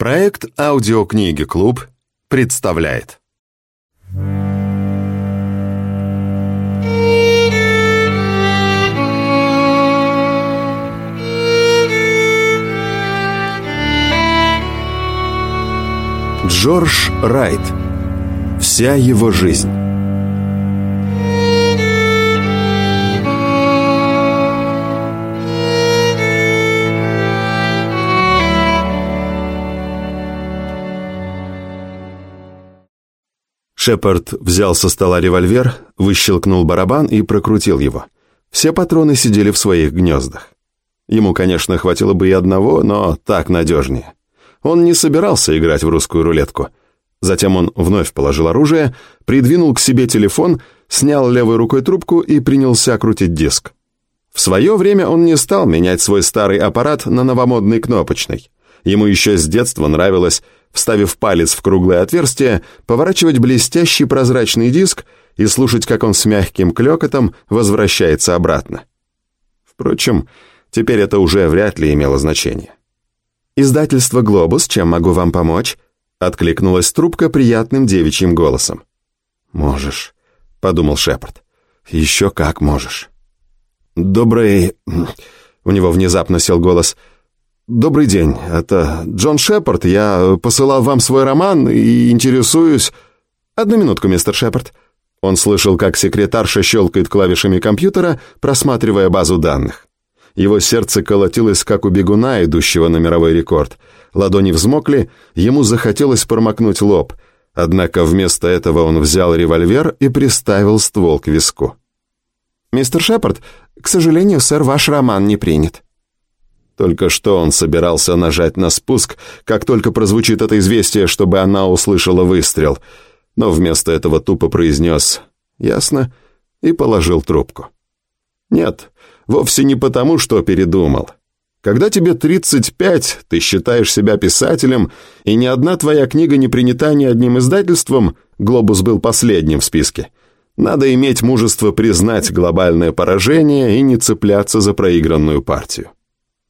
Проект «Аудиокниги Клуб» представляет. Джордж Райт. Вся его жизнь Шепард взял со стола револьвер, выщелкнул барабан и прокрутил его. Все патроны сидели в своих гнездах. Ему, конечно, хватило бы и одного, но так надежнее. Он не собирался играть в русскую рулетку. Затем он вновь положил оружие, придвинул к себе телефон, снял левой рукой трубку и принялся крутить диск. В свое время он не стал менять свой старый аппарат на новомодный кнопочный. Ему еще с детства нравилось, вставив палец в круглое отверстие, поворачивать блестящий прозрачный диск и слушать, как он с мягким клёкотом возвращается обратно. Впрочем, теперь это уже вряд ли имело значение. «Издательство «Глобус», чем могу вам помочь?» откликнулась трубка приятным девичьим голосом. «Можешь», — подумал Шепард. «Еще как можешь». «Добрый...» У него внезапно сел голос — «Добрый день, это Джон Шепард. Я посылал вам свой роман и интересуюсь...» «Одну минутку, мистер Шепард». Он слышал, как секретарша щелкает клавишами компьютера, просматривая базу данных. Его сердце колотилось, как у бегуна, идущего на мировой рекорд. Ладони взмокли, ему захотелось промокнуть лоб. Однако вместо этого он взял револьвер и приставил ствол к виску. «Мистер Шепард, к сожалению, сэр, ваш роман не принят». Только что он собирался нажать на спуск, как только прозвучит это известие, чтобы она услышала выстрел, но вместо этого тупо произнес «Ясно» и положил трубку. Нет, вовсе не потому, что передумал. Когда тебе 35, ты считаешь себя писателем, и ни одна твоя книга не принята ни одним издательством, «Глобус» был последним в списке. Надо иметь мужество признать глобальное поражение и не цепляться за проигранную партию.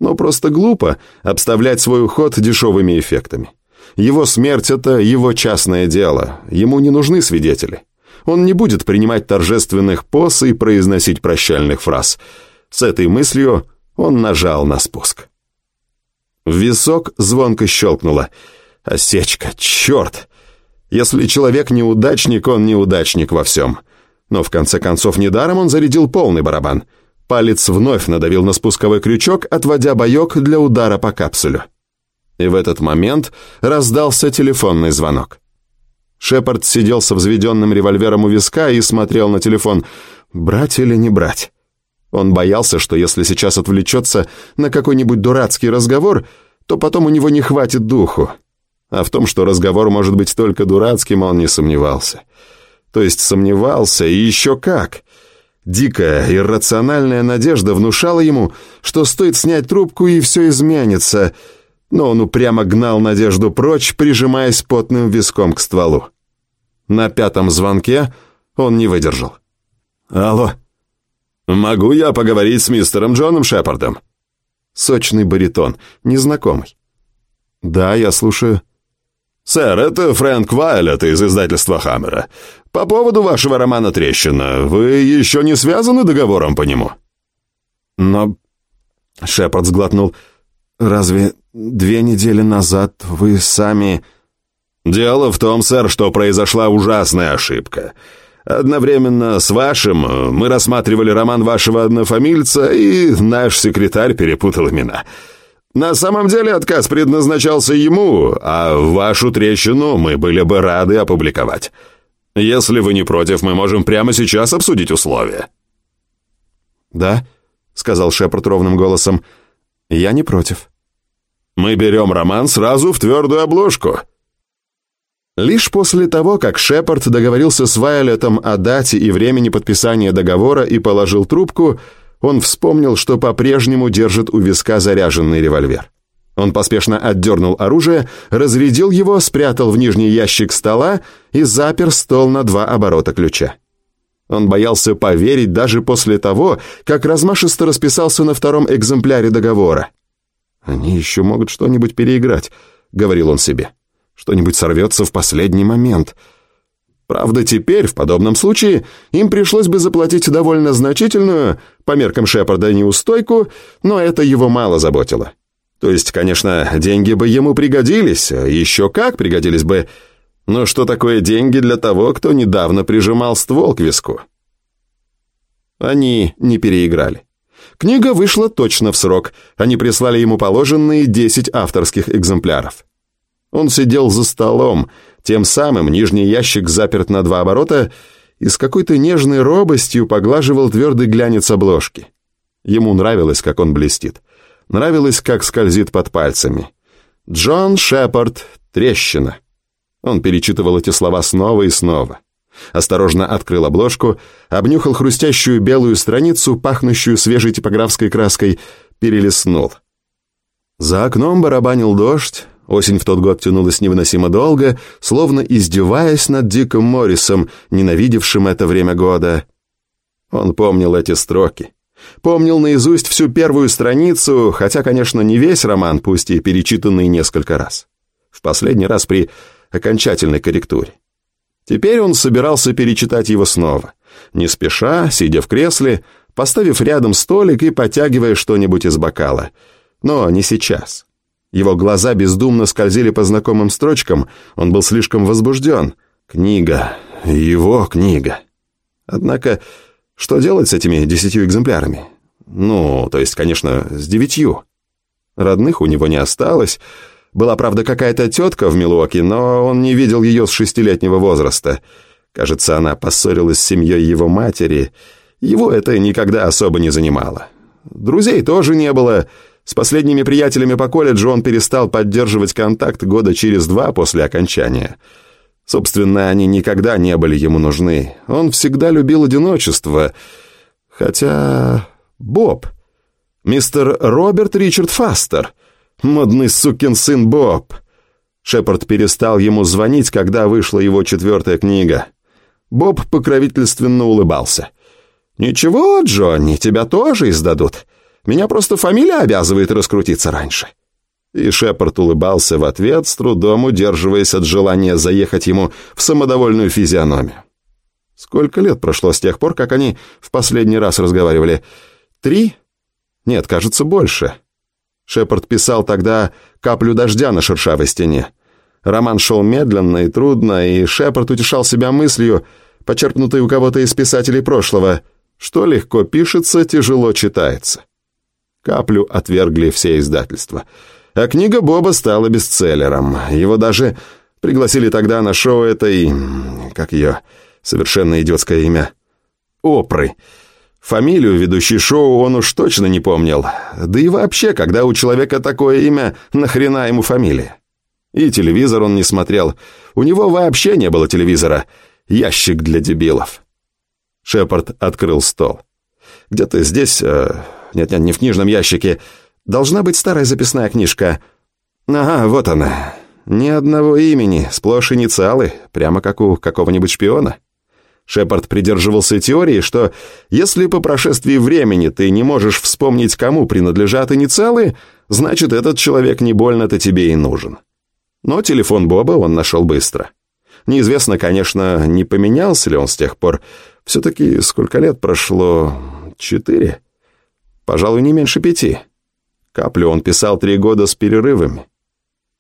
Но просто глупо обставлять свой уход дешевыми эффектами. Его смерть – это его частное дело, ему не нужны свидетели. Он не будет принимать торжественных поз и произносить прощальных фраз. С этой мыслью он нажал на спуск. В висок звонко щелкнуло. «Осечка, черт!» Если человек неудачник, он неудачник во всем. Но в конце концов недаром он зарядил полный барабан – Палец вновь надавил на спусковой крючок, отводя боек для удара по капсулю. И в этот момент раздался телефонный звонок. Шепард сидел со взведенным револьвером у виска и смотрел на телефон. Брать или не брать? Он боялся, что если сейчас отвлечется на какой-нибудь дурацкий разговор, то потом у него не хватит духу. А в том, что разговор может быть только дурацким, он не сомневался. То есть сомневался, и еще как. Дикая, иррациональная надежда внушала ему, что стоит снять трубку и все изменится, но он упрямо гнал надежду прочь, прижимаясь потным виском к стволу. На пятом звонке он не выдержал. «Алло, могу я поговорить с мистером Джоном Шепардом?» Сочный баритон, незнакомый. «Да, я слушаю». «Сэр, это Фрэнк Вайлет из издательства Хаммера. По поводу вашего романа «Трещина», вы еще не связаны договором по нему?» «Но...» — Шепард сглотнул. «Разве две недели назад вы сами...» «Дело в том, сэр, что произошла ужасная ошибка. Одновременно с вашим мы рассматривали роман вашего однофамильца, и наш секретарь перепутал имена». На самом деле отказ предназначался ему, а вашу трещину мы были бы рады опубликовать. Если вы не против, мы можем прямо сейчас обсудить условия». «Да», — сказал Шепард ровным голосом, — «я не против». «Мы берем роман сразу в твердую обложку». Лишь после того, как Шепард договорился с Вайолетом о дате и времени подписания договора и положил трубку, — он вспомнил, что по-прежнему держит у виска заряженный револьвер. Он поспешно отдернул оружие, разрядил его, спрятал в нижний ящик стола и запер стол на два оборота ключа. Он боялся поверить даже после того, как размашисто расписался на втором экземпляре договора. Они еще могут что-нибудь переиграть. — говорил он себе. «Что-нибудь сорвется в последний момент». Правда, теперь, в подобном случае, им пришлось бы заплатить довольно значительную, по меркам Шепарда, неустойку, но это его мало заботило. То есть, конечно, деньги бы ему пригодились, а еще как пригодились бы, но что такое деньги для того, кто недавно прижимал ствол к виску? Они не переиграли. Книга вышла точно в срок, они прислали ему положенные 10 авторских экземпляров. Он сидел за столом, тем самым нижний ящик заперт на два оборота и с какой-то нежной робостью поглаживал твердый глянец обложки. Ему нравилось, как он блестит. Нравилось, как скользит под пальцами. «Джон Шепард. Трещина». Он перечитывал эти слова снова и снова. Осторожно открыл обложку, обнюхал хрустящую белую страницу, пахнущую свежей типографской краской, перелистнул. За окном барабанил дождь, Осень в тот год тянулась невыносимо долго, словно издеваясь над Диком Моррисом, ненавидевшим это время года. Он помнил эти строки. Помнил наизусть всю первую страницу, хотя, конечно, не весь роман, пусть и перечитанный несколько раз. В последний раз при окончательной корректуре. Теперь он собирался перечитать его снова, не спеша, сидя в кресле, поставив рядом столик и потягивая что-нибудь из бокала. Но не сейчас. Его глаза бездумно скользили по знакомым строчкам, он был слишком возбужден. Книга. Его книга. Однако, что делать с этими десятью экземплярами? Ну, то есть, конечно, с девятью. Родных у него не осталось. Была, правда, какая-то тетка в Милуоке, но он не видел ее с шестилетнего возраста. Кажется, она поссорилась с семьей его матери. Его это никогда особо не занимало. Друзей тоже не было. С последними приятелями по колледжу он перестал поддерживать контакт года через два после окончания. Собственно, они никогда не были ему нужны. Он всегда любил одиночество. Хотя... Боб. Мистер Роберт Ричард Фастер. Модный сукин сын Боб. Шепард перестал ему звонить, когда вышла его четвертая книга. Боб покровительственно улыбался. «Ничего, Джонни, тебя тоже издадут. Меня просто фамилия обязывает раскрутиться раньше». И Шепард улыбался в ответ, с трудом удерживаясь от желания заехать ему в самодовольную физиономию. Сколько лет прошло с тех пор, как они в последний раз разговаривали? Три? Нет, кажется, больше. Шепард писал тогда «Каплю дождя на шершавой стене». Роман шел медленно и трудно, и Шепард утешал себя мыслью, почерпнутой у кого-то из писателей прошлого, что легко пишется, тяжело читается. Каплю отвергли все издательства. А книга Боба стала бестселлером. Его даже пригласили тогда на шоу этой... Как ее? Совершенно идиотское имя. Опры. Фамилию ведущей шоу он уж точно не помнил. Да и вообще, когда у человека такое имя, нахрена ему фамилия? И телевизор он не смотрел. У него вообще не было телевизора. Ящик для дебилов. Шепард открыл стол. Где-то здесь... Э, нет-нет, не в книжном ящике. Должна быть старая записная книжка. Ага, вот она. Ни одного имени, сплошь инициалы, прямо как у какого-нибудь шпиона. Шепард придерживался теории, что если по прошествии времени ты не можешь вспомнить, кому принадлежат инициалы, значит, этот человек не больно-то тебе и нужен. Но телефон Боба он нашел быстро. Неизвестно, конечно, не поменялся ли он с тех пор. Все-таки сколько лет прошло? Четыре? Пожалуй, не меньше пяти. Каплю он писал три года с перерывами.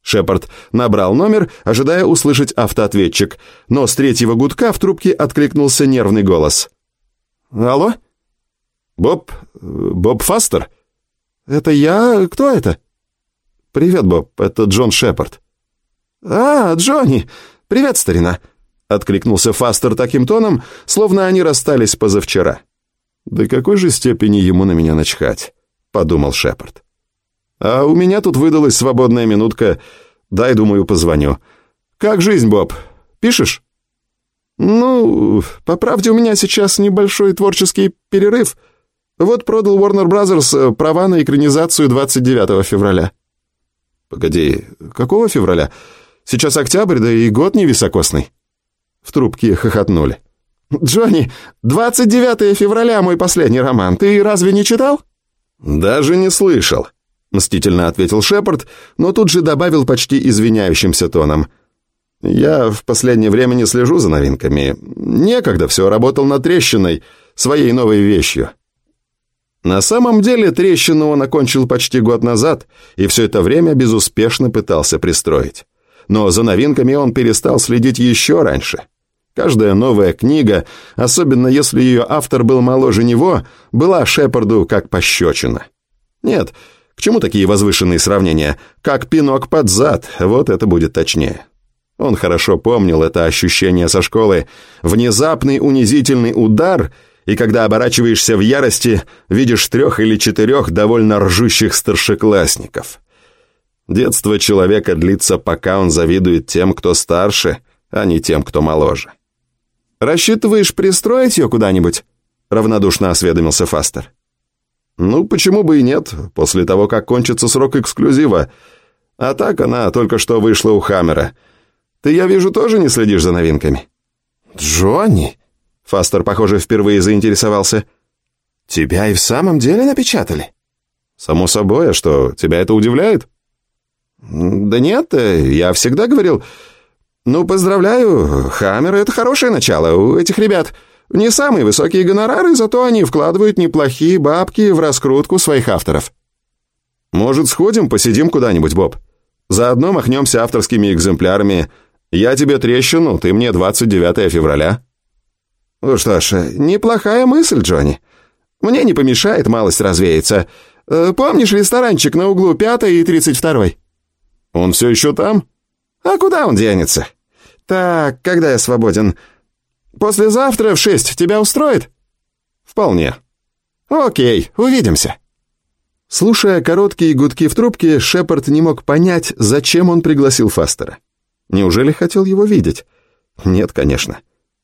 Шепард набрал номер, ожидая услышать автоответчик, но с третьего гудка в трубке откликнулся нервный голос. «Алло? Боб? Боб Фастер? Это я? Кто это?» «Привет, Боб, это Джон Шепард». «А, Джонни! Привет, старина!» Откликнулся Фастер таким тоном, словно они расстались позавчера. «До какой же степени ему на меня начхать?» — подумал Шепард. «А у меня тут выдалась свободная минутка. Дай, думаю, позвоню. Как жизнь, Боб? Пишешь?» «Ну, по правде, у меня сейчас небольшой творческий перерыв. Вот продал Warner Brothers э, права на экранизацию 29 февраля». «Погоди, какого февраля? Сейчас октябрь, да и год невисокосный». В трубке хохотнули. «Джонни, 29 февраля мой последний роман. Ты разве не читал?» «Даже не слышал». — мстительно ответил Шепард, но тут же добавил почти извиняющимся тоном. «Я в последнее время не слежу за новинками. Некогда все работал над трещиной, своей новой вещью». На самом деле трещину он окончил почти год назад и все это время безуспешно пытался пристроить. Но за новинками он перестал следить еще раньше. Каждая новая книга, особенно если ее автор был моложе него, была Шепарду как пощечина. Нет, к чему такие возвышенные сравнения? Как пинок под зад, вот это будет точнее. Он хорошо помнил это ощущение со школы. Внезапный унизительный удар — и когда оборачиваешься в ярости, видишь трех или четырех довольно ржущих старшеклассников. Детство человека длится, пока он завидует тем, кто старше, а не тем, кто моложе. «Рассчитываешь пристроить ее куда-нибудь?» — равнодушно осведомился Фастер. «Ну, почему бы и нет, после того, как кончится срок эксклюзива. А так она только что вышла у Хаммера. Ты, я вижу, тоже не следишь за новинками?» «Джонни!» Фастер, похоже, впервые заинтересовался. «Тебя и в самом деле напечатали?» «Само собой, а что, тебя это удивляет?» «Да нет, э, я всегда говорил...» «Ну, поздравляю, Хаммер — это хорошее начало у этих ребят. Не самые высокие гонорары, зато они вкладывают неплохие бабки в раскрутку своих авторов». «Может, сходим, посидим куда-нибудь, Боб? Заодно махнемся авторскими экземплярами. Я тебе трещину, ты мне 29 февраля». «Ну что ж, неплохая мысль, Джонни. Мне не помешает малость развеяться. Э, помнишь ресторанчик на углу 5 и 32-й?» «Он все еще там?» «А куда он денется?» «Так, когда я свободен? Послезавтра в шесть тебя устроит?» «Вполне». «Окей, увидимся». Слушая короткие гудки в трубке, Шепард не мог понять, зачем он пригласил Фастера. Неужели хотел его видеть? Нет, конечно.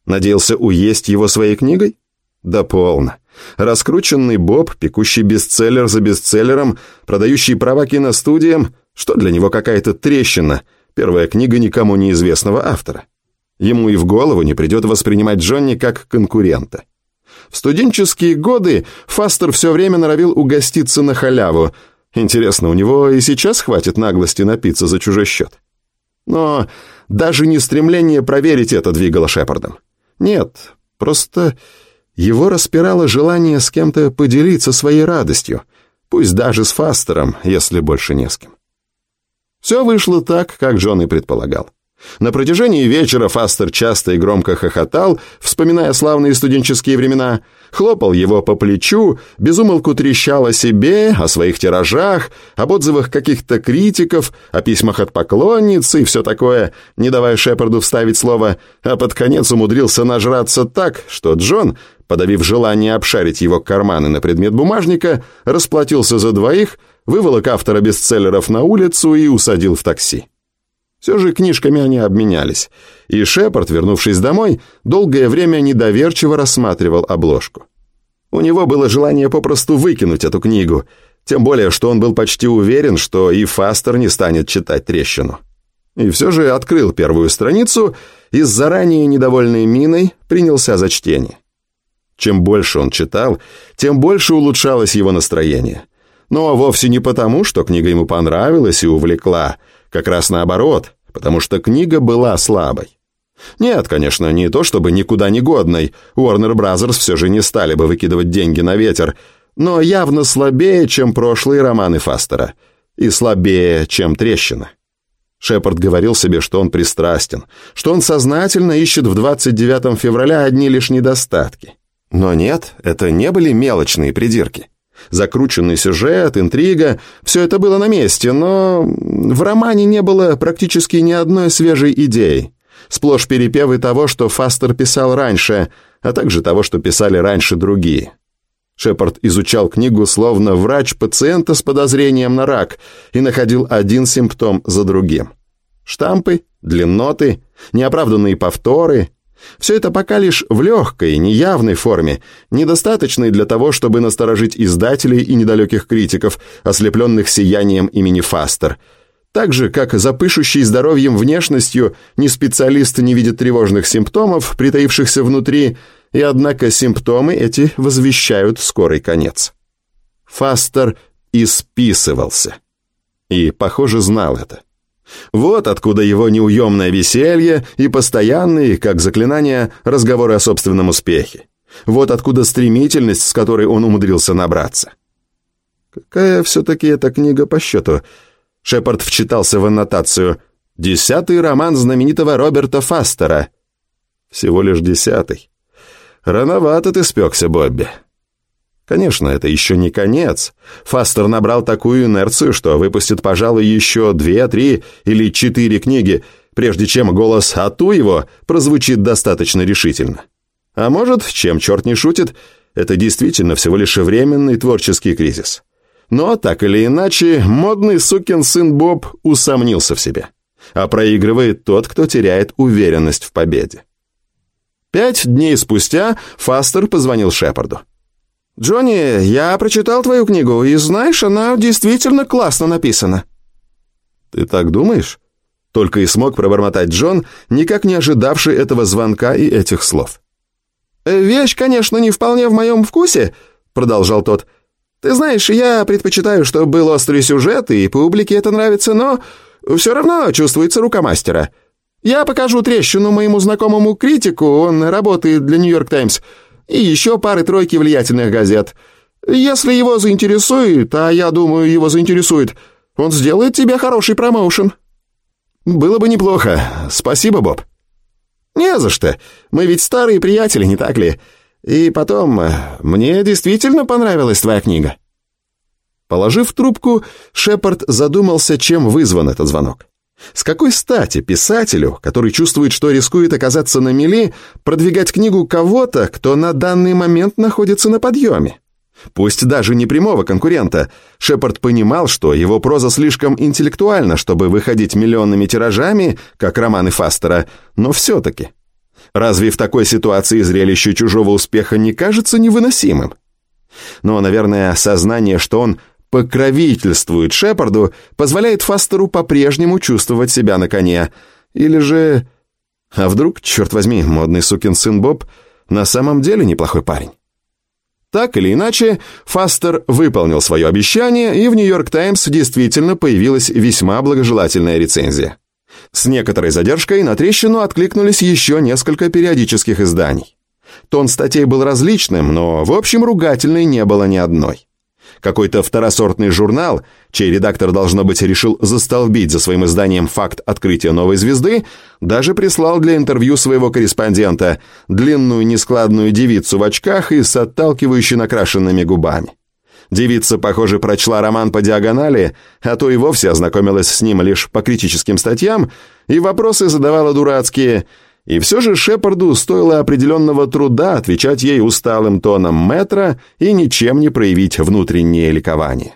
Надеялся уесть его своей книгой? Да полно. Раскрученный Боб, пекущий бестселлер за бестселлером, продающий права киностудиям, что для него какая-то трещина, первая книга никому неизвестного автора. Ему и в голову не придет воспринимать Джонни как конкурента. В студенческие годы Фастер все время норовил угоститься на халяву. Интересно, у него и сейчас хватит наглости напиться за чужой счет? Но даже не стремление проверить это двигало Шепардом. Нет, просто его распирало желание с кем-то поделиться своей радостью, пусть даже с Фастером, если больше не с кем. Все вышло так, как Джон и предполагал. На протяжении вечера Фастер часто и громко хохотал, вспоминая славные студенческие времена, хлопал его по плечу, безумолку трещал о себе, о своих тиражах, об отзывах каких-то критиков, о письмах от поклонниц и все такое, не давая Шепарду вставить слово, а под конец умудрился нажраться так, что Джон, подавив желание обшарить его карманы на предмет бумажника, расплатился за двоих, выволок автора бестселлеров на улицу и усадил в такси. Все же книжками они обменялись, и Шепард, вернувшись домой, долгое время недоверчиво рассматривал обложку. У него было желание попросту выкинуть эту книгу, тем более, что он был почти уверен, что и Фастер не станет читать трещину. И все же открыл первую страницу и с заранее недовольной миной принялся за чтение. Чем больше он читал, тем больше улучшалось его настроение. Но вовсе не потому, что книга ему понравилась и увлекла – как раз наоборот, потому что книга была слабой. Нет, конечно, не то чтобы никуда не годной, Warner Brothers все же не стали бы выкидывать деньги на ветер, но явно слабее, чем прошлые романы Фастера, и слабее, чем «Трещина». Шепард говорил себе, что он пристрастен, что он сознательно ищет в 29 февраля одни лишь недостатки. Но нет, это не были мелочные придирки. Закрученный сюжет, интрига – все это было на месте, но в романе не было практически ни одной свежей идеи. Сплошь перепевы того, что Фастер писал раньше, а также того, что писали раньше другие. Шепард изучал книгу словно врач пациента с подозрением на рак и находил один симптом за другим. Штампы, длинноты, неоправданные повторы, все это пока лишь в легкой, неявной форме, недостаточной для того, чтобы насторожить издателей и недалеких критиков, ослепленных сиянием имени Фастер. Так же, как запышущий здоровьем внешностью, ни специалист не видит тревожных симптомов, притаившихся внутри, и однако симптомы эти возвещают скорый конец. Фастер и списывался. И, похоже, знал это. Вот откуда его неуемное веселье и постоянные, как заклинание, разговоры о собственном успехе. Вот откуда стремительность, с которой он умудрился набраться. Какая все-таки эта книга по счету? Шепард вчитался в аннотацию. Десятый роман знаменитого Роберта Фастера. Всего лишь десятый. Рановато ты спекся, Бобби. Конечно, это еще не конец. Фастер набрал такую инерцию, что выпустит, пожалуй, еще две, три или четыре книги, прежде чем голос «Ату» его прозвучит достаточно решительно. А может, чем черт не шутит, это действительно всего лишь временный творческий кризис. Но, так или иначе, модный сукин сын Боб усомнился в себе. А проигрывает тот, кто теряет уверенность в победе. Пять дней спустя Фастер позвонил Шепарду. «Джонни, я прочитал твою книгу, и знаешь, она действительно классно написана». «Ты так думаешь?» Только и смог пробормотать Джон, никак не ожидавший этого звонка и этих слов. «Э, «Вещь, конечно, не вполне в моем вкусе», — продолжал тот. «Ты знаешь, я предпочитаю, чтобы был острый сюжет, и публике это нравится, но все равно чувствуется рука мастера. Я покажу трещину моему знакомому критику, он работает для «Нью-Йорк Таймс», и еще пары-тройки влиятельных газет. Если его заинтересует, а я думаю, его заинтересует, он сделает тебе хороший промоушен». «Было бы неплохо. Спасибо, Боб». «Не за что. Мы ведь старые приятели, не так ли? И потом, мне действительно понравилась твоя книга». Положив трубку, Шепард задумался, чем вызван этот звонок. С какой стати писателю, который чувствует, что рискует оказаться на мели, продвигать книгу кого-то, кто на данный момент находится на подъеме? Пусть даже не прямого конкурента, Шепард понимал, что его проза слишком интеллектуальна, чтобы выходить миллионными тиражами, как романы Фастера, но все-таки. Разве в такой ситуации зрелище чужого успеха не кажется невыносимым? Но, наверное, сознание, что он покровительствует Шепарду, позволяет Фастеру по-прежнему чувствовать себя на коне. Или же... А вдруг, черт возьми, модный сукин сын Боб на самом деле неплохой парень? Так или иначе, Фастер выполнил свое обещание, и в «Нью-Йорк Таймс» действительно появилась весьма благожелательная рецензия. С некоторой задержкой на трещину откликнулись еще несколько периодических изданий. Тон статей был различным, но, в общем, ругательной не было ни одной. Какой-то второсортный журнал, чей редактор, должно быть, решил застолбить за своим изданием факт открытия новой звезды, даже прислал для интервью своего корреспондента длинную нескладную девицу в очках и с отталкивающе накрашенными губами. Девица, похоже, прочла роман по диагонали, а то и вовсе ознакомилась с ним лишь по критическим статьям и вопросы задавала дурацкие – и все же Шепарду стоило определенного труда отвечать ей усталым тоном метра и ничем не проявить внутреннее ликование.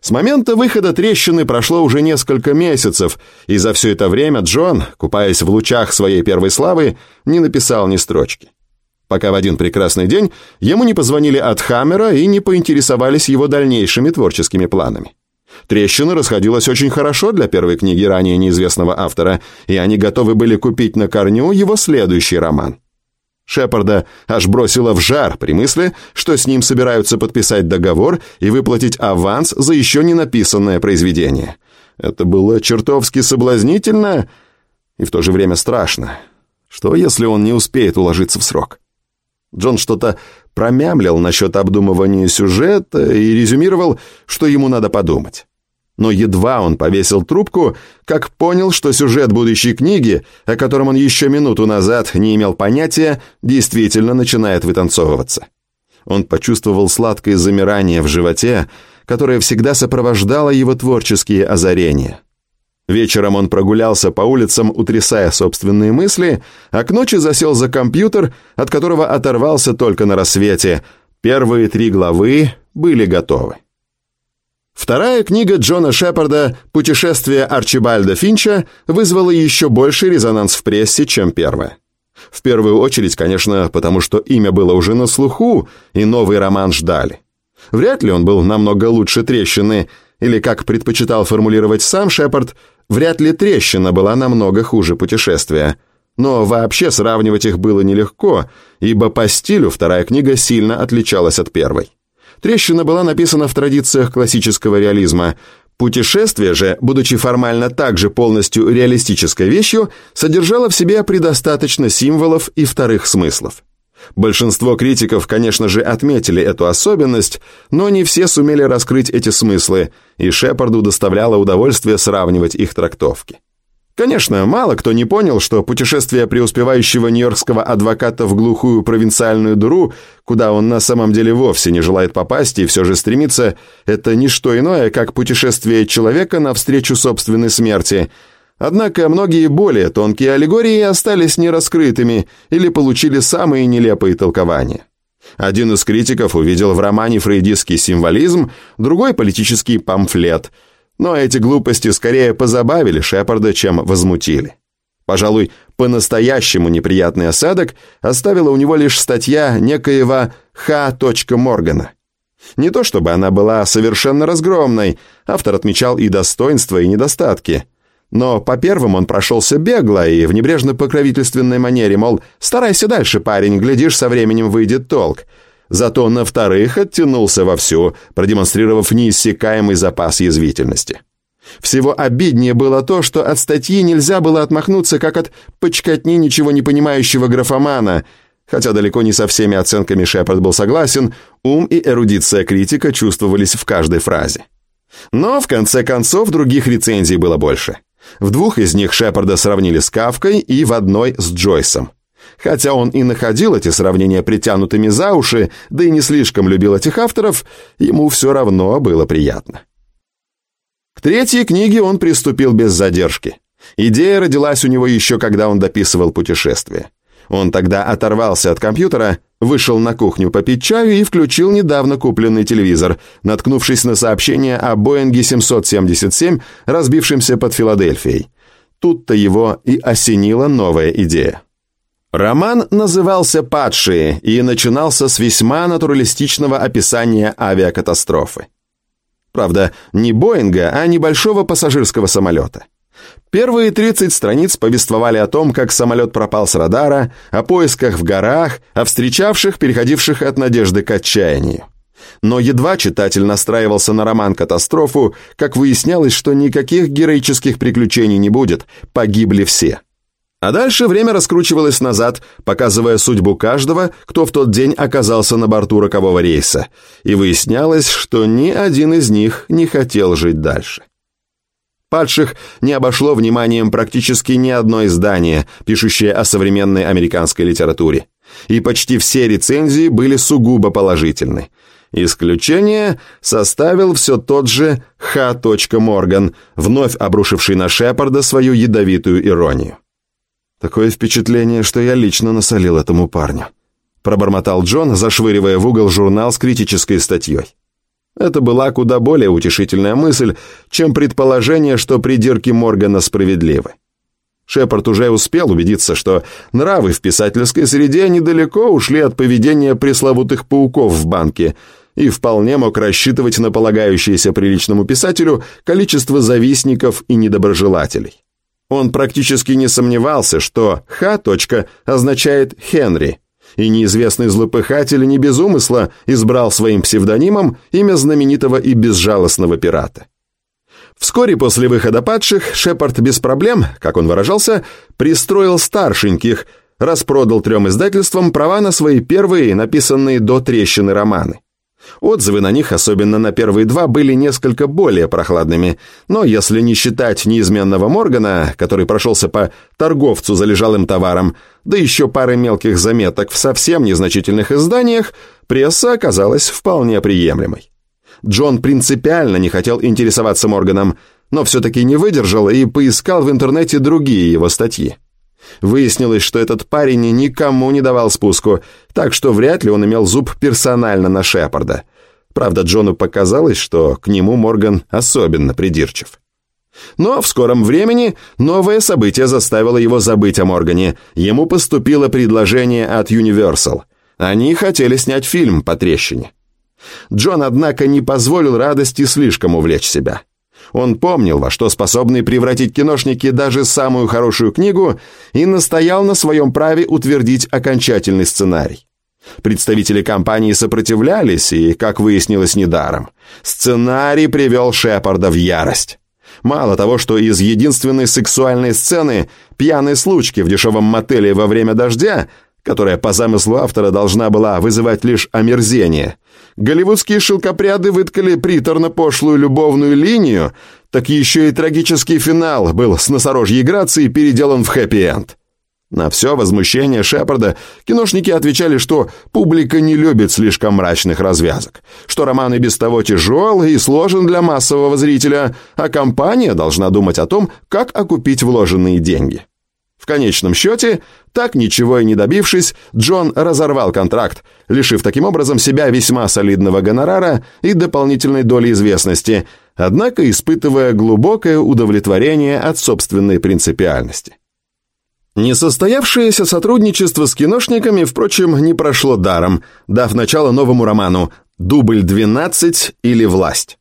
С момента выхода трещины прошло уже несколько месяцев, и за все это время Джон, купаясь в лучах своей первой славы, не написал ни строчки. Пока в один прекрасный день ему не позвонили от Хаммера и не поинтересовались его дальнейшими творческими планами. Трещина расходилась очень хорошо для первой книги ранее неизвестного автора, и они готовы были купить на корню его следующий роман. Шепарда аж бросила в жар при мысли, что с ним собираются подписать договор и выплатить аванс за еще не написанное произведение. Это было чертовски соблазнительно и в то же время страшно. Что, если он не успеет уложиться в срок? Джон что-то промямлил насчет обдумывания сюжета и резюмировал, что ему надо подумать. Но едва он повесил трубку, как понял, что сюжет будущей книги, о котором он еще минуту назад не имел понятия, действительно начинает вытанцовываться. Он почувствовал сладкое замирание в животе, которое всегда сопровождало его творческие озарения. Вечером он прогулялся по улицам, утрясая собственные мысли, а к ночи засел за компьютер, от которого оторвался только на рассвете. Первые три главы были готовы. Вторая книга Джона Шепарда «Путешествие Арчибальда Финча» вызвала еще больший резонанс в прессе, чем первая. В первую очередь, конечно, потому что имя было уже на слуху, и новый роман ждали. Вряд ли он был намного лучше трещины, или, как предпочитал формулировать сам Шепард, вряд ли трещина была намного хуже путешествия. Но вообще сравнивать их было нелегко, ибо по стилю вторая книга сильно отличалась от первой. Трещина была написана в традициях классического реализма. Путешествие же, будучи формально также полностью реалистической вещью, содержало в себе предостаточно символов и вторых смыслов. Большинство критиков, конечно же, отметили эту особенность, но не все сумели раскрыть эти смыслы, и Шепарду доставляло удовольствие сравнивать их трактовки. Конечно, мало кто не понял, что путешествие преуспевающего нью-йоркского адвоката в глухую провинциальную дыру, куда он на самом деле вовсе не желает попасть и все же стремится, это не что иное, как путешествие человека навстречу собственной смерти. Однако многие более тонкие аллегории остались нераскрытыми или получили самые нелепые толкования. Один из критиков увидел в романе фрейдистский символизм, другой – политический памфлет – но эти глупости скорее позабавили Шепарда, чем возмутили. Пожалуй, по-настоящему неприятный осадок оставила у него лишь статья некоего Х. Моргана. Не то чтобы она была совершенно разгромной, автор отмечал и достоинства, и недостатки. Но по первым он прошелся бегло и в небрежно-покровительственной манере, мол, «старайся дальше, парень, глядишь, со временем выйдет толк», Зато на вторых оттянулся вовсю, продемонстрировав неиссякаемый запас язвительности. Всего обиднее было то, что от статьи нельзя было отмахнуться, как от почкотни ничего не понимающего графомана, хотя далеко не со всеми оценками Шепард был согласен, ум и эрудиция критика чувствовались в каждой фразе. Но, в конце концов, других рецензий было больше. В двух из них Шепарда сравнили с Кавкой и в одной с Джойсом. Хотя он и находил эти сравнения притянутыми за уши, да и не слишком любил этих авторов, ему все равно было приятно. К третьей книге он приступил без задержки. Идея родилась у него еще когда он дописывал путешествие. Он тогда оторвался от компьютера, вышел на кухню попить чаю и включил недавно купленный телевизор, наткнувшись на сообщение о Боинге 777, разбившемся под Филадельфией. Тут-то его и осенила новая идея. Роман назывался «Падшие» и начинался с весьма натуралистичного описания авиакатастрофы. Правда, не Боинга, а небольшого пассажирского самолета. Первые 30 страниц повествовали о том, как самолет пропал с радара, о поисках в горах, о встречавших, переходивших от надежды к отчаянию. Но едва читатель настраивался на роман-катастрофу, как выяснялось, что никаких героических приключений не будет, погибли все. А дальше время раскручивалось назад, показывая судьбу каждого, кто в тот день оказался на борту рокового рейса. И выяснялось, что ни один из них не хотел жить дальше. Падших не обошло вниманием практически ни одно издание, пишущее о современной американской литературе. И почти все рецензии были сугубо положительны. Исключение составил все тот же Х. Морган, вновь обрушивший на Шепарда свою ядовитую иронию. Такое впечатление, что я лично насолил этому парню. Пробормотал Джон, зашвыривая в угол журнал с критической статьей. Это была куда более утешительная мысль, чем предположение, что придирки Моргана справедливы. Шепард уже успел убедиться, что нравы в писательской среде недалеко ушли от поведения пресловутых пауков в банке и вполне мог рассчитывать на полагающееся приличному писателю количество завистников и недоброжелателей. Он практически не сомневался, что «Х. означает «Хенри», и неизвестный злопыхатель не без умысла избрал своим псевдонимом имя знаменитого и безжалостного пирата. Вскоре после выхода падших Шепард без проблем, как он выражался, пристроил старшеньких, распродал трем издательствам права на свои первые, написанные до трещины романы. Отзывы на них, особенно на первые два, были несколько более прохладными, но если не считать неизменного Моргана, который прошелся по торговцу залежалым товаром, да еще пары мелких заметок в совсем незначительных изданиях, пресса оказалась вполне приемлемой. Джон принципиально не хотел интересоваться Морганом, но все-таки не выдержал и поискал в интернете другие его статьи. Выяснилось, что этот парень никому не давал спуску, так что вряд ли он имел зуб персонально на Шепарда. Правда, Джону показалось, что к нему Морган особенно придирчив. Но в скором времени новое событие заставило его забыть о Моргане. Ему поступило предложение от Universal. Они хотели снять фильм по трещине. Джон, однако, не позволил радости слишком увлечь себя. Он помнил, во что способны превратить киношники даже самую хорошую книгу и настоял на своем праве утвердить окончательный сценарий. Представители компании сопротивлялись, и, как выяснилось, недаром. Сценарий привел Шепарда в ярость. Мало того, что из единственной сексуальной сцены пьяной случки в дешевом мотеле во время дождя, которая по замыслу автора должна была вызывать лишь омерзение, голливудские шелкопряды выткали приторно-пошлую любовную линию, так еще и трагический финал был с носорожьей грацией переделан в хэппи-энд. На все возмущение Шепарда киношники отвечали, что публика не любит слишком мрачных развязок, что роман и без того тяжел и сложен для массового зрителя, а компания должна думать о том, как окупить вложенные деньги. В конечном счете, так ничего и не добившись, Джон разорвал контракт, лишив таким образом себя весьма солидного гонорара и дополнительной доли известности, однако испытывая глубокое удовлетворение от собственной принципиальности. Несостоявшееся сотрудничество с киношниками, впрочем, не прошло даром, дав начало новому роману «Дубль 12» или «Власть».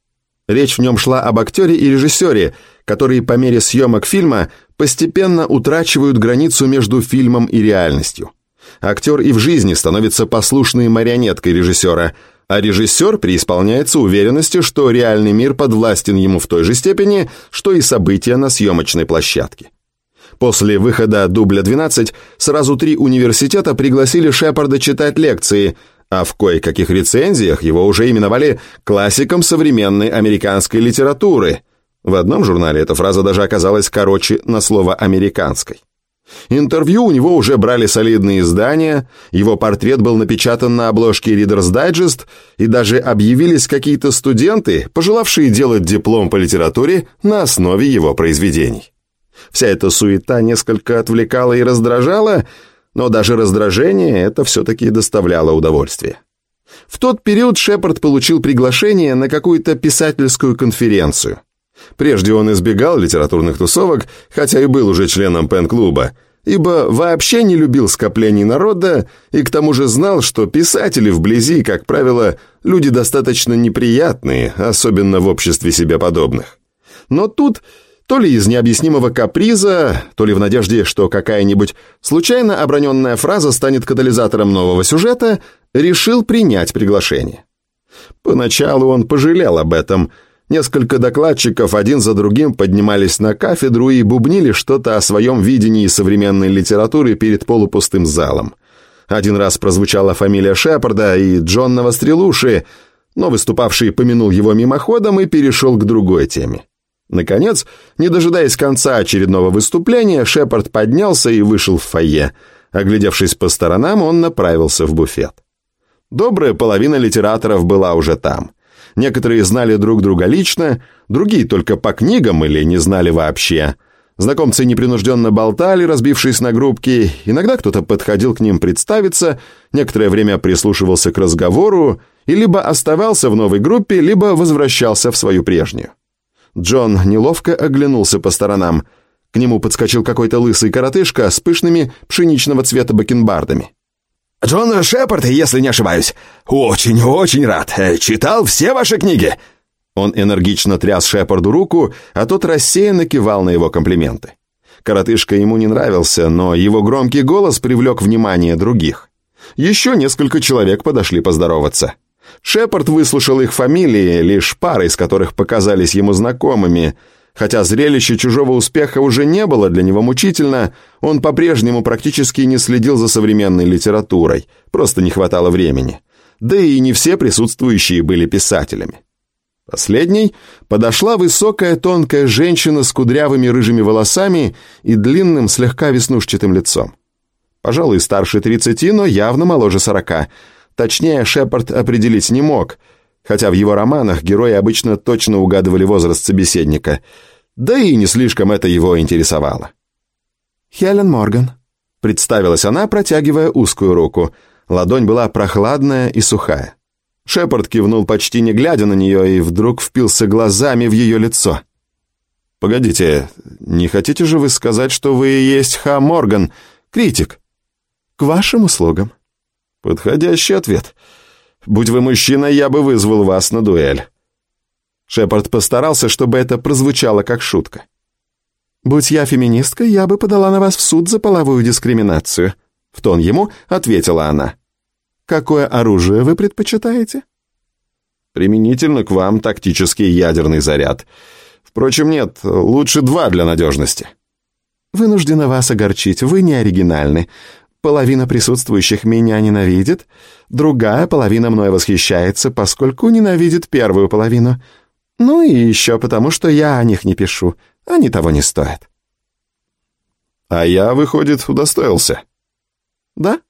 Речь в нем шла об актере и режиссере, которые по мере съемок фильма постепенно утрачивают границу между фильмом и реальностью. Актер и в жизни становится послушной марионеткой режиссера, а режиссер преисполняется уверенностью, что реальный мир подвластен ему в той же степени, что и события на съемочной площадке. После выхода дубля 12 сразу три университета пригласили Шепарда читать лекции, а в кое-каких рецензиях его уже именовали классиком современной американской литературы. В одном журнале эта фраза даже оказалась короче на слово «американской». Интервью у него уже брали солидные издания, его портрет был напечатан на обложке Reader's Digest, и даже объявились какие-то студенты, пожелавшие делать диплом по литературе на основе его произведений. Вся эта суета несколько отвлекала и раздражала, но даже раздражение это все-таки доставляло удовольствие. В тот период Шепард получил приглашение на какую-то писательскую конференцию. Прежде он избегал литературных тусовок, хотя и был уже членом пен-клуба, ибо вообще не любил скоплений народа и к тому же знал, что писатели вблизи, как правило, люди достаточно неприятные, особенно в обществе себе подобных. Но тут то ли из необъяснимого каприза, то ли в надежде, что какая-нибудь случайно оброненная фраза станет катализатором нового сюжета, решил принять приглашение. Поначалу он пожалел об этом. Несколько докладчиков один за другим поднимались на кафедру и бубнили что-то о своем видении современной литературы перед полупустым залом. Один раз прозвучала фамилия Шепарда и Джон Новострелуши, но выступавший помянул его мимоходом и перешел к другой теме. Наконец, не дожидаясь конца очередного выступления, Шепард поднялся и вышел в фойе. Оглядевшись по сторонам, он направился в буфет. Добрая половина литераторов была уже там. Некоторые знали друг друга лично, другие только по книгам или не знали вообще. Знакомцы непринужденно болтали, разбившись на группки. Иногда кто-то подходил к ним представиться, некоторое время прислушивался к разговору и либо оставался в новой группе, либо возвращался в свою прежнюю. Джон неловко оглянулся по сторонам. К нему подскочил какой-то лысый коротышка с пышными пшеничного цвета бакенбардами. «Джон Шепард, если не ошибаюсь. Очень-очень рад. Читал все ваши книги». Он энергично тряс Шепарду руку, а тот рассеянно кивал на его комплименты. Коротышка ему не нравился, но его громкий голос привлек внимание других. Еще несколько человек подошли поздороваться. Шепард выслушал их фамилии, лишь пара из которых показались ему знакомыми. Хотя зрелище чужого успеха уже не было для него мучительно, он по-прежнему практически не следил за современной литературой, просто не хватало времени. Да и не все присутствующие были писателями. Последней подошла высокая тонкая женщина с кудрявыми рыжими волосами и длинным слегка веснушчатым лицом. Пожалуй, старше тридцати, но явно моложе сорока – Точнее, Шепард определить не мог, хотя в его романах герои обычно точно угадывали возраст собеседника, да и не слишком это его интересовало. «Хелен Морган», — представилась она, протягивая узкую руку. Ладонь была прохладная и сухая. Шепард кивнул почти не глядя на нее и вдруг впился глазами в ее лицо. «Погодите, не хотите же вы сказать, что вы и есть Ха Морган, критик?» «К вашим услугам», Подходящий ответ. Будь вы мужчина, я бы вызвал вас на дуэль. Шепард постарался, чтобы это прозвучало как шутка. «Будь я феминисткой, я бы подала на вас в суд за половую дискриминацию», — в тон ему ответила она. Какое оружие вы предпочитаете? Применительно к вам тактический ядерный заряд. Впрочем, нет, лучше два для надежности. Вынуждена вас огорчить, вы не оригинальны. Половина присутствующих меня ненавидит, другая половина мной восхищается, поскольку ненавидит первую половину. Ну и еще потому, что я о них не пишу, они того не стоят. А я, выходит, удостоился. Да?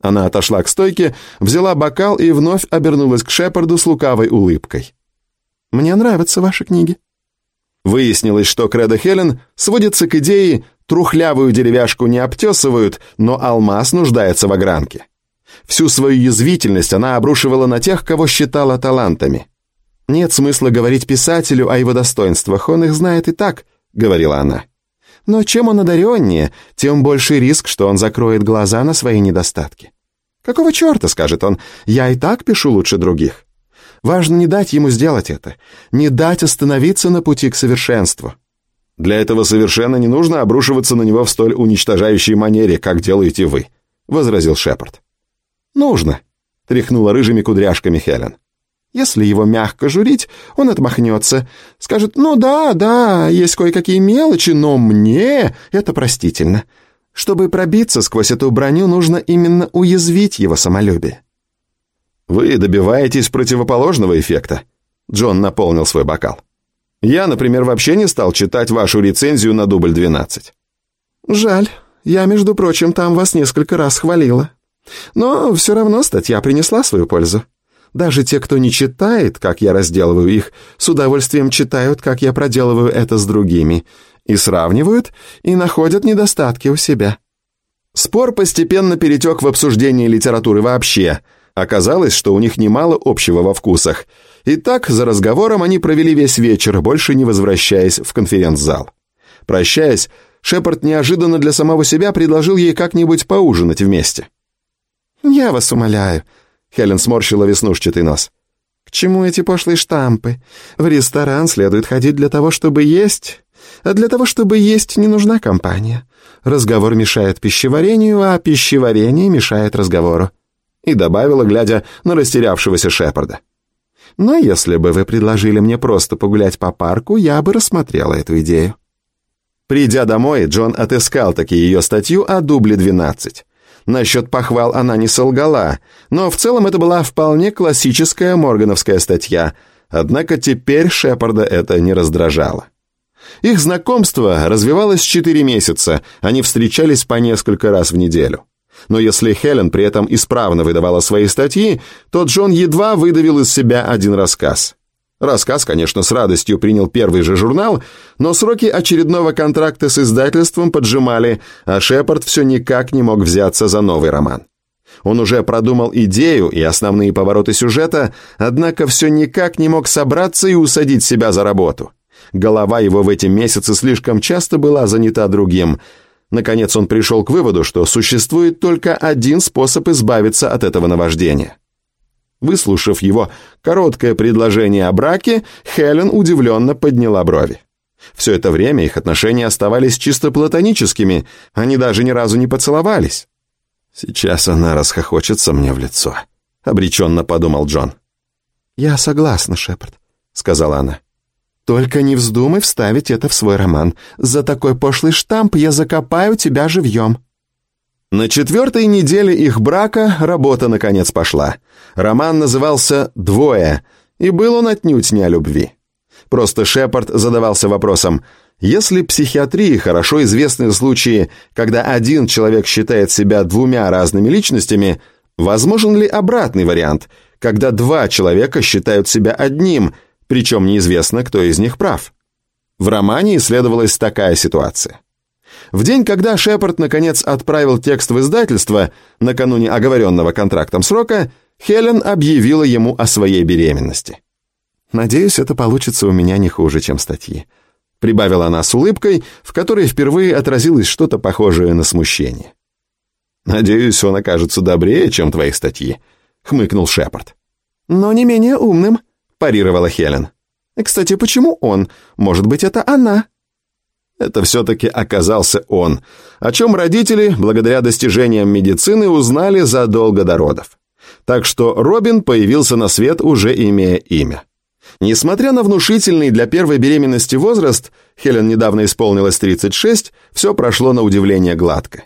Она отошла к стойке, взяла бокал и вновь обернулась к Шепарду с лукавой улыбкой. «Мне нравятся ваши книги». Выяснилось, что Кредо Хелен сводится к идее «трухлявую деревяшку не обтесывают, но алмаз нуждается в огранке». Всю свою язвительность она обрушивала на тех, кого считала талантами. «Нет смысла говорить писателю о его достоинствах, он их знает и так», — говорила она. Но чем он одареннее, тем больше риск, что он закроет глаза на свои недостатки. «Какого черта?» — скажет он. «Я и так пишу лучше других». Важно не дать ему сделать это, не дать остановиться на пути к совершенству. Для этого совершенно не нужно обрушиваться на него в столь уничтожающей манере, как делаете вы», — возразил Шепард. «Нужно», — тряхнула рыжими кудряшками Хелен. Если его мягко журить, он отмахнется. Скажет, ну да, да, есть кое-какие мелочи, но мне это простительно. Чтобы пробиться сквозь эту броню, нужно именно уязвить его самолюбие. Вы добиваетесь противоположного эффекта. Джон наполнил свой бокал. Я, например, вообще не стал читать вашу рецензию на дубль 12. Жаль. Я, между прочим, там вас несколько раз хвалила. Но все равно статья принесла свою пользу. Даже те, кто не читает, как я разделываю их, с удовольствием читают, как я проделываю это с другими, и сравнивают, и находят недостатки у себя. Спор постепенно перетек в обсуждение литературы вообще. Оказалось, что у них немало общего во вкусах. И так, за разговором они провели весь вечер, больше не возвращаясь в конференц-зал. Прощаясь, Шепард неожиданно для самого себя предложил ей как-нибудь поужинать вместе. «Я вас умоляю», Хелен сморщила веснушчатый нос. «К чему эти пошлые штампы? В ресторан следует ходить для того, чтобы есть, а для того, чтобы есть, не нужна компания. Разговор мешает пищеварению, а пищеварение мешает разговору». И добавила, глядя на растерявшегося Шепарда. «Но если бы вы предложили мне просто погулять по парку, я бы рассмотрела эту идею». Придя домой, Джон отыскал таки ее статью о дубле 12. Насчет похвал она не солгала, но в целом это была вполне классическая моргановская статья, однако теперь Шепарда это не раздражало. Их знакомство развивалось четыре месяца, они встречались по несколько раз в неделю. Но если Хелен при этом исправно выдавала свои статьи, то Джон едва выдавил из себя один рассказ – Рассказ, конечно, с радостью принял первый же журнал, но сроки очередного контракта с издательством поджимали, а Шепард все никак не мог взяться за новый роман. Он уже продумал идею и основные повороты сюжета, однако все никак не мог собраться и усадить себя за работу. Голова его в эти месяцы слишком часто была занята другим. Наконец он пришел к выводу, что существует только один способ избавиться от этого наваждения. Выслушав его короткое предложение о браке, Хелен удивленно подняла брови. Все это время их отношения оставались чисто платоническими, они даже ни разу не поцеловались. «Сейчас она расхохочется мне в лицо», — обреченно подумал Джон. «Я согласна, Шепард», — сказала она. «Только не вздумай вставить это в свой роман. За такой пошлый штамп я закопаю тебя живьем». На четвертой неделе их брака работа наконец пошла. Роман назывался «Двое», и был он отнюдь не о любви. Просто Шепард задавался вопросом, если психиатрии хорошо известны случаи, когда один человек считает себя двумя разными личностями, возможен ли обратный вариант, когда два человека считают себя одним, причем неизвестно, кто из них прав? В романе исследовалась такая ситуация. В день, когда Шепард наконец отправил текст в издательство, накануне оговоренного контрактом срока, Хелен объявила ему о своей беременности. «Надеюсь, это получится у меня не хуже, чем статьи», прибавила она с улыбкой, в которой впервые отразилось что-то похожее на смущение. «Надеюсь, он окажется добрее, чем твои статьи», — хмыкнул Шепард. «Но не менее умным», — парировала Хелен. «Кстати, почему он? Может быть, это она?» Это все-таки оказался он, о чем родители, благодаря достижениям медицины, узнали задолго до родов. Так что Робин появился на свет, уже имея имя. Несмотря на внушительный для первой беременности возраст, Хелен недавно исполнилось 36, все прошло на удивление гладко.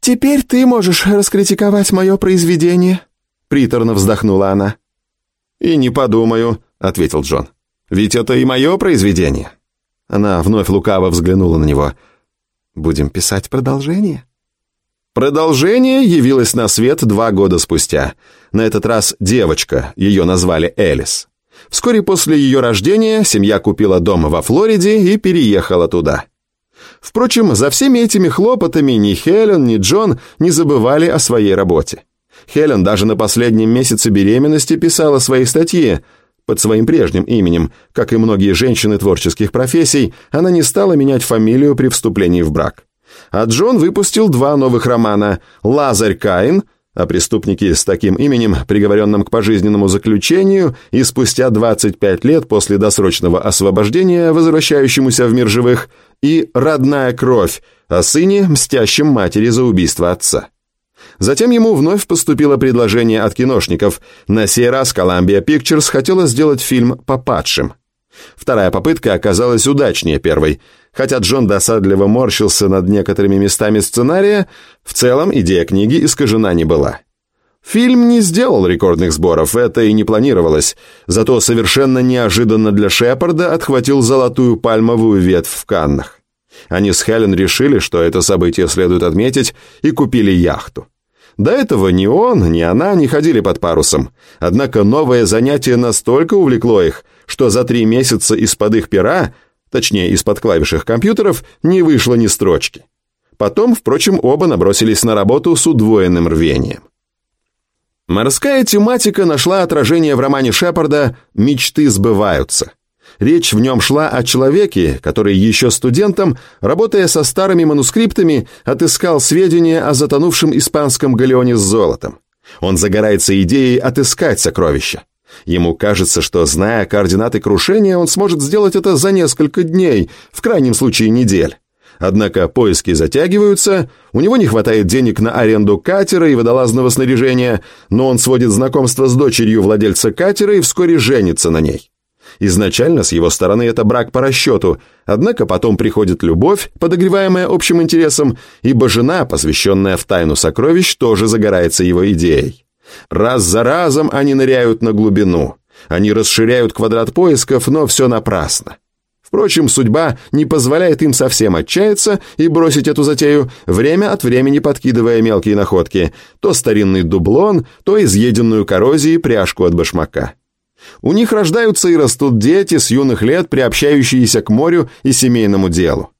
«Теперь ты можешь раскритиковать мое произведение», — приторно вздохнула она. «И не подумаю», — ответил Джон. «Ведь это и мое произведение». Она вновь лукаво взглянула на него. «Будем писать продолжение?» Продолжение явилось на свет два года спустя. На этот раз девочка, ее назвали Элис. Вскоре после ее рождения семья купила дом во Флориде и переехала туда. Впрочем, за всеми этими хлопотами ни Хелен, ни Джон не забывали о своей работе. Хелен даже на последнем месяце беременности писала свои статьи под своим прежним именем. Как и многие женщины творческих профессий, она не стала менять фамилию при вступлении в брак. А Джон выпустил два новых романа «Лазарь Каин», о преступнике с таким именем, приговоренном к пожизненному заключению и спустя 25 лет после досрочного освобождения, возвращающемуся в мир живых, и «Родная кровь» о сыне, мстящем матери за убийство отца. Затем ему вновь поступило предложение от киношников. На сей раз Columbia Pictures хотела сделать фильм по падшим. Вторая попытка оказалась удачнее первой – Хотя Джон досадливо морщился над некоторыми местами сценария, в целом идея книги искажена не была. Фильм не сделал рекордных сборов, это и не планировалось, зато совершенно неожиданно для Шепарда отхватил золотую пальмовую ветвь в Каннах. Они с Хелен решили, что это событие следует отметить, и купили яхту. До этого ни он, ни она не ходили под парусом, однако новое занятие настолько увлекло их, что за три месяца из-под их пера точнее, из-под клавиш их компьютеров, не вышло ни строчки. Потом, впрочем, оба набросились на работу с удвоенным рвением. Морская тематика нашла отражение в романе Шепарда «Мечты сбываются». Речь в нем шла о человеке, который еще студентом, работая со старыми манускриптами, отыскал сведения о затонувшем испанском галеоне с золотом. Он загорается идеей отыскать сокровища. Ему кажется, что, зная координаты крушения, он сможет сделать это за несколько дней, в крайнем случае недель. Однако поиски затягиваются, у него не хватает денег на аренду катера и водолазного снаряжения, но он сводит знакомство с дочерью владельца катера и вскоре женится на ней. Изначально с его стороны это брак по расчету, однако потом приходит любовь, подогреваемая общим интересом, ибо жена, посвященная в тайну сокровищ, тоже загорается его идеей. Раз за разом они ныряют на глубину. Они расширяют квадрат поисков, но все напрасно. Впрочем, судьба не позволяет им совсем отчаяться и бросить эту затею, время от времени подкидывая мелкие находки, то старинный дублон, то изъеденную коррозией пряжку от башмака. У них рождаются и растут дети с юных лет, приобщающиеся к морю и семейному делу.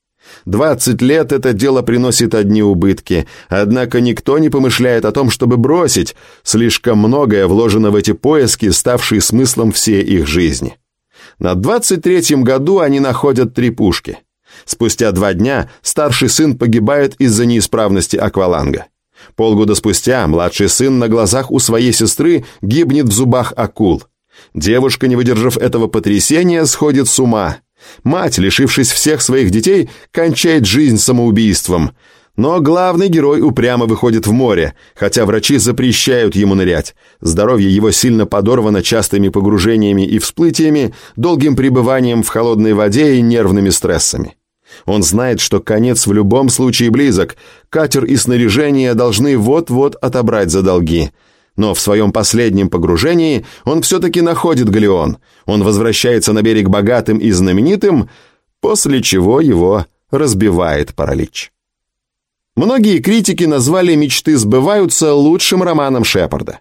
Двадцать лет это дело приносит одни убытки, однако никто не помышляет о том, чтобы бросить. Слишком многое вложено в эти поиски, ставшие смыслом всей их жизни. На двадцать третьем году они находят три пушки. Спустя два дня старший сын погибает из-за неисправности акваланга. Полгода спустя младший сын на глазах у своей сестры гибнет в зубах акул. Девушка, не выдержав этого потрясения, сходит с ума – Мать, лишившись всех своих детей, кончает жизнь самоубийством. Но главный герой упрямо выходит в море, хотя врачи запрещают ему нырять. Здоровье его сильно подорвано частыми погружениями и всплытиями, долгим пребыванием в холодной воде и нервными стрессами. Он знает, что конец в любом случае близок. Катер и снаряжение должны вот-вот отобрать за долги – но в своем последнем погружении он все-таки находит Галеон. Он возвращается на берег богатым и знаменитым, после чего его разбивает паралич. Многие критики назвали «Мечты сбываются» лучшим романом Шепарда.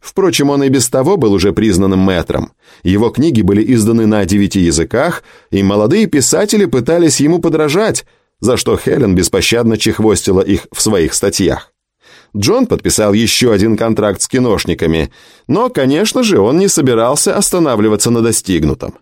Впрочем, он и без того был уже признанным мэтром. Его книги были изданы на девяти языках, и молодые писатели пытались ему подражать, за что Хелен беспощадно чехвостила их в своих статьях. Джон подписал еще один контракт с киношниками, но, конечно же, он не собирался останавливаться на достигнутом.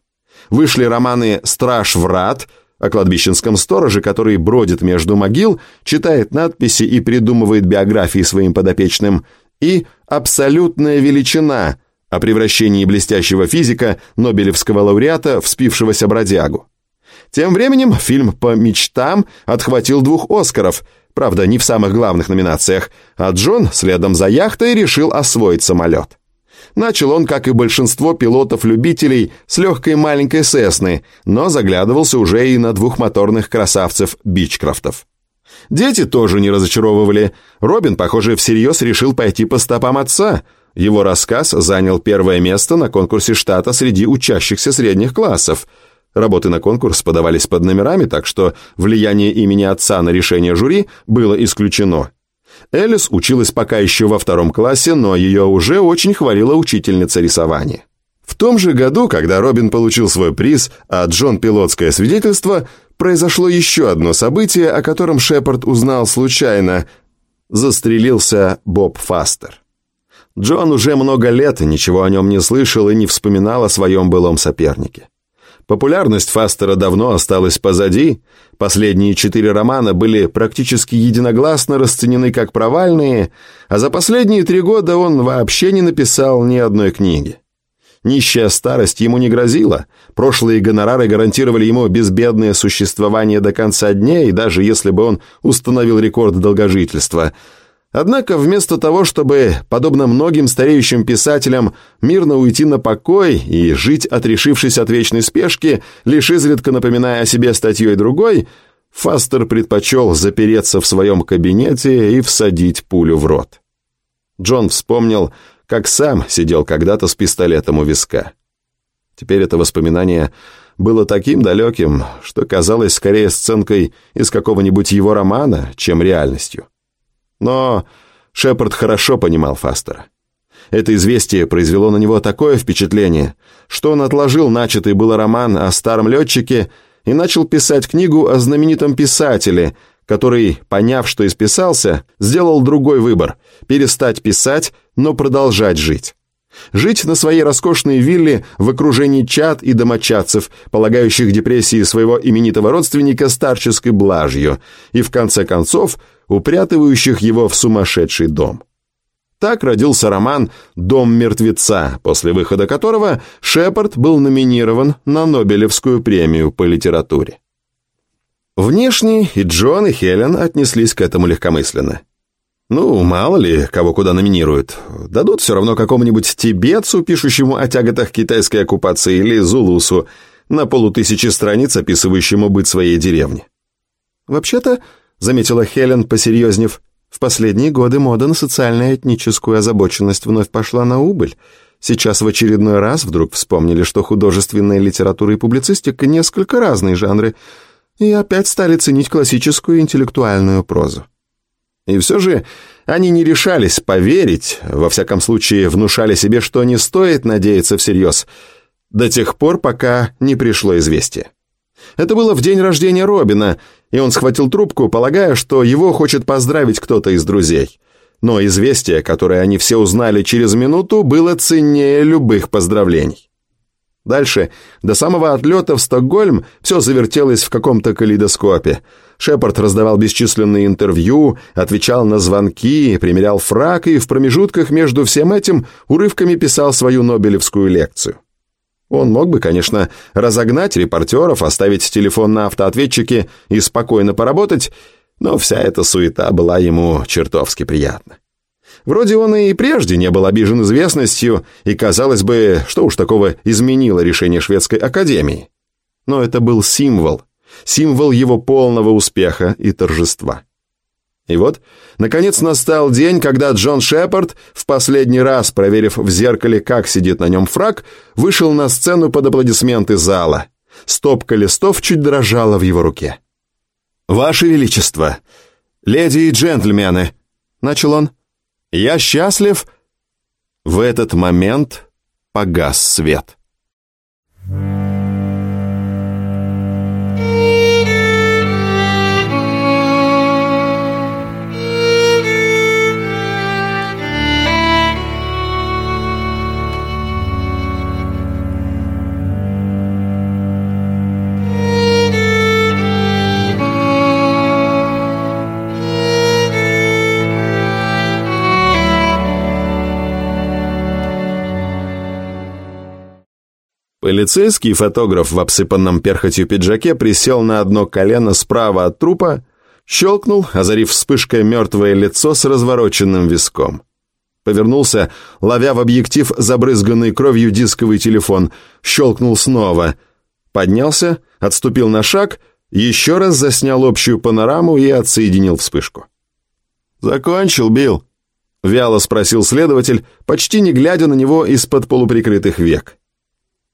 Вышли романы «Страж врат», о кладбищенском стороже, который бродит между могил, читает надписи и придумывает биографии своим подопечным, и «Абсолютная величина» о превращении блестящего физика, Нобелевского лауреата, в спившегося бродягу. Тем временем фильм «По мечтам» отхватил двух «Оскаров», правда, не в самых главных номинациях, а Джон следом за яхтой решил освоить самолет. Начал он, как и большинство пилотов-любителей, с легкой маленькой Сесны, но заглядывался уже и на двухмоторных красавцев Бичкрафтов. Дети тоже не разочаровывали. Робин, похоже, всерьез решил пойти по стопам отца. Его рассказ занял первое место на конкурсе штата среди учащихся средних классов. Работы на конкурс подавались под номерами, так что влияние имени отца на решение жюри было исключено. Элис училась пока еще во втором классе, но ее уже очень хвалила учительница рисования. В том же году, когда Робин получил свой приз, а Джон пилотское свидетельство, произошло еще одно событие, о котором Шепард узнал случайно. Застрелился Боб Фастер. Джон уже много лет ничего о нем не слышал и не вспоминал о своем былом сопернике. Популярность Фастера давно осталась позади. Последние четыре романа были практически единогласно расценены как провальные, а за последние три года он вообще не написал ни одной книги. Нищая старость ему не грозила. Прошлые гонорары гарантировали ему безбедное существование до конца дней, даже если бы он установил рекорд долгожительства – Однако вместо того, чтобы, подобно многим стареющим писателям, мирно уйти на покой и жить, отрешившись от вечной спешки, лишь изредка напоминая о себе статьей другой, Фастер предпочел запереться в своем кабинете и всадить пулю в рот. Джон вспомнил, как сам сидел когда-то с пистолетом у виска. Теперь это воспоминание было таким далеким, что казалось скорее сценкой из какого-нибудь его романа, чем реальностью. Но Шепард хорошо понимал Фастера. Это известие произвело на него такое впечатление, что он отложил начатый был роман о старом летчике и начал писать книгу о знаменитом писателе, который, поняв, что исписался, сделал другой выбор – перестать писать, но продолжать жить. Жить на своей роскошной вилле в окружении чад и домочадцев, полагающих депрессии своего именитого родственника старческой блажью, и в конце концов упрятывающих его в сумасшедший дом. Так родился роман «Дом мертвеца», после выхода которого Шепард был номинирован на Нобелевскую премию по литературе. Внешне и Джон, и Хелен отнеслись к этому легкомысленно. Ну, мало ли, кого куда номинируют. Дадут все равно какому-нибудь тибетцу, пишущему о тяготах китайской оккупации, или зулусу, на полутысячи страниц, описывающему быть своей деревни. Вообще-то, заметила Хелен, посерьезнев, в последние годы мода на социально-этническую озабоченность вновь пошла на убыль. Сейчас в очередной раз вдруг вспомнили, что художественная литература и публицистика несколько разные жанры, и опять стали ценить классическую интеллектуальную прозу. И все же они не решались поверить, во всяком случае внушали себе, что не стоит надеяться всерьез, до тех пор, пока не пришло известие. Это было в день рождения Робина, и он схватил трубку, полагая, что его хочет поздравить кто-то из друзей. Но известие, которое они все узнали через минуту, было ценнее любых поздравлений. Дальше, до самого отлета в Стокгольм, все завертелось в каком-то калейдоскопе. Шепард раздавал бесчисленные интервью, отвечал на звонки, примерял фрак и в промежутках между всем этим урывками писал свою Нобелевскую лекцию. Он мог бы, конечно, разогнать репортеров, оставить телефон на автоответчике и спокойно поработать, но вся эта суета была ему чертовски приятна. Вроде он и прежде не был обижен известностью, и казалось бы, что уж такого изменило решение шведской академии. Но это был символ, символ его полного успеха и торжества. И вот, наконец настал день, когда Джон Шепард, в последний раз проверив в зеркале, как сидит на нем фраг, вышел на сцену под аплодисменты зала. Стопка листов чуть дрожала в его руке. «Ваше Величество, леди и джентльмены», — начал он, я счастлив. В этот момент погас свет. Полицейский фотограф в обсыпанном перхотью пиджаке присел на одно колено справа от трупа, щелкнул, озарив вспышкой мертвое лицо с развороченным виском. Повернулся, ловя в объектив забрызганный кровью дисковый телефон, щелкнул снова. Поднялся, отступил на шаг, еще раз заснял общую панораму и отсоединил вспышку. «Закончил, Билл?» — вяло спросил следователь, почти не глядя на него из-под полуприкрытых век.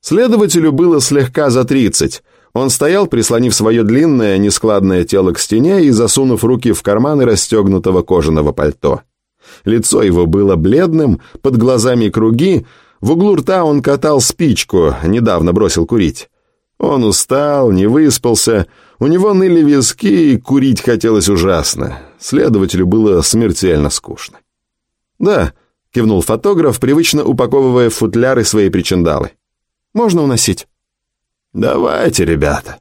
Следователю было слегка за тридцать. Он стоял, прислонив свое длинное, нескладное тело к стене и засунув руки в карманы расстегнутого кожаного пальто. Лицо его было бледным, под глазами круги, в углу рта он катал спичку, недавно бросил курить. Он устал, не выспался, у него ныли виски, и курить хотелось ужасно. Следователю было смертельно скучно. «Да», — кивнул фотограф, привычно упаковывая в футляры свои причиндалы. Можно уносить?» «Давайте, ребята».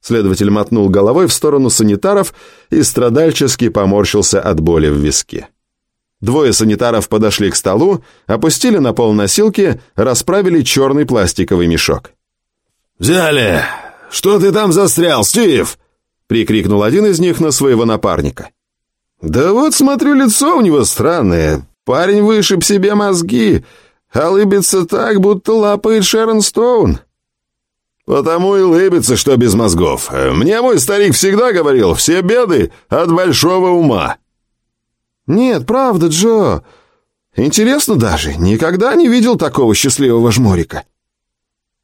Следователь мотнул головой в сторону санитаров и страдальчески поморщился от боли в виске. Двое санитаров подошли к столу, опустили на пол носилки, расправили черный пластиковый мешок. «Взяли! Что ты там застрял, Стив?» — прикрикнул один из них на своего напарника. «Да вот, смотрю, лицо у него странное. Парень вышиб себе мозги а лыбится так, будто лапает Шерон Стоун. Потому и лыбится, что без мозгов. Мне мой старик всегда говорил, все беды от большого ума. Нет, правда, Джо. Интересно даже, никогда не видел такого счастливого жмурика.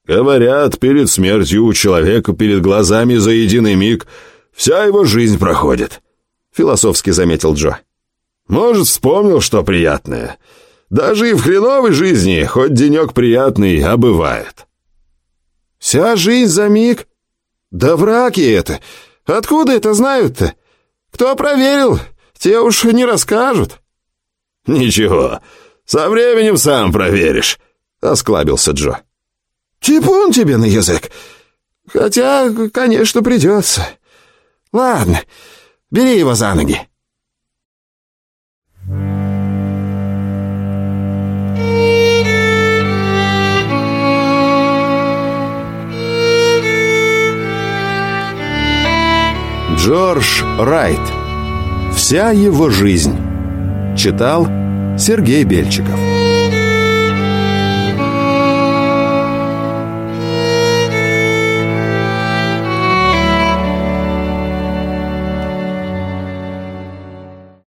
Говорят, перед смертью у человека перед глазами за единый миг вся его жизнь проходит, философски заметил Джо. Может, вспомнил, что приятное. Даже и в хреновой жизни хоть денек приятный, а бывает. Вся жизнь за миг? Да враки это! Откуда это знают-то? Кто проверил, те уж не расскажут. Ничего, со временем сам проверишь, осклабился Джо. Типун тебе на язык. Хотя, конечно, придется. Ладно, бери его за ноги. Джордж Райт. Вся его жизнь. Читал Сергей Бельчиков.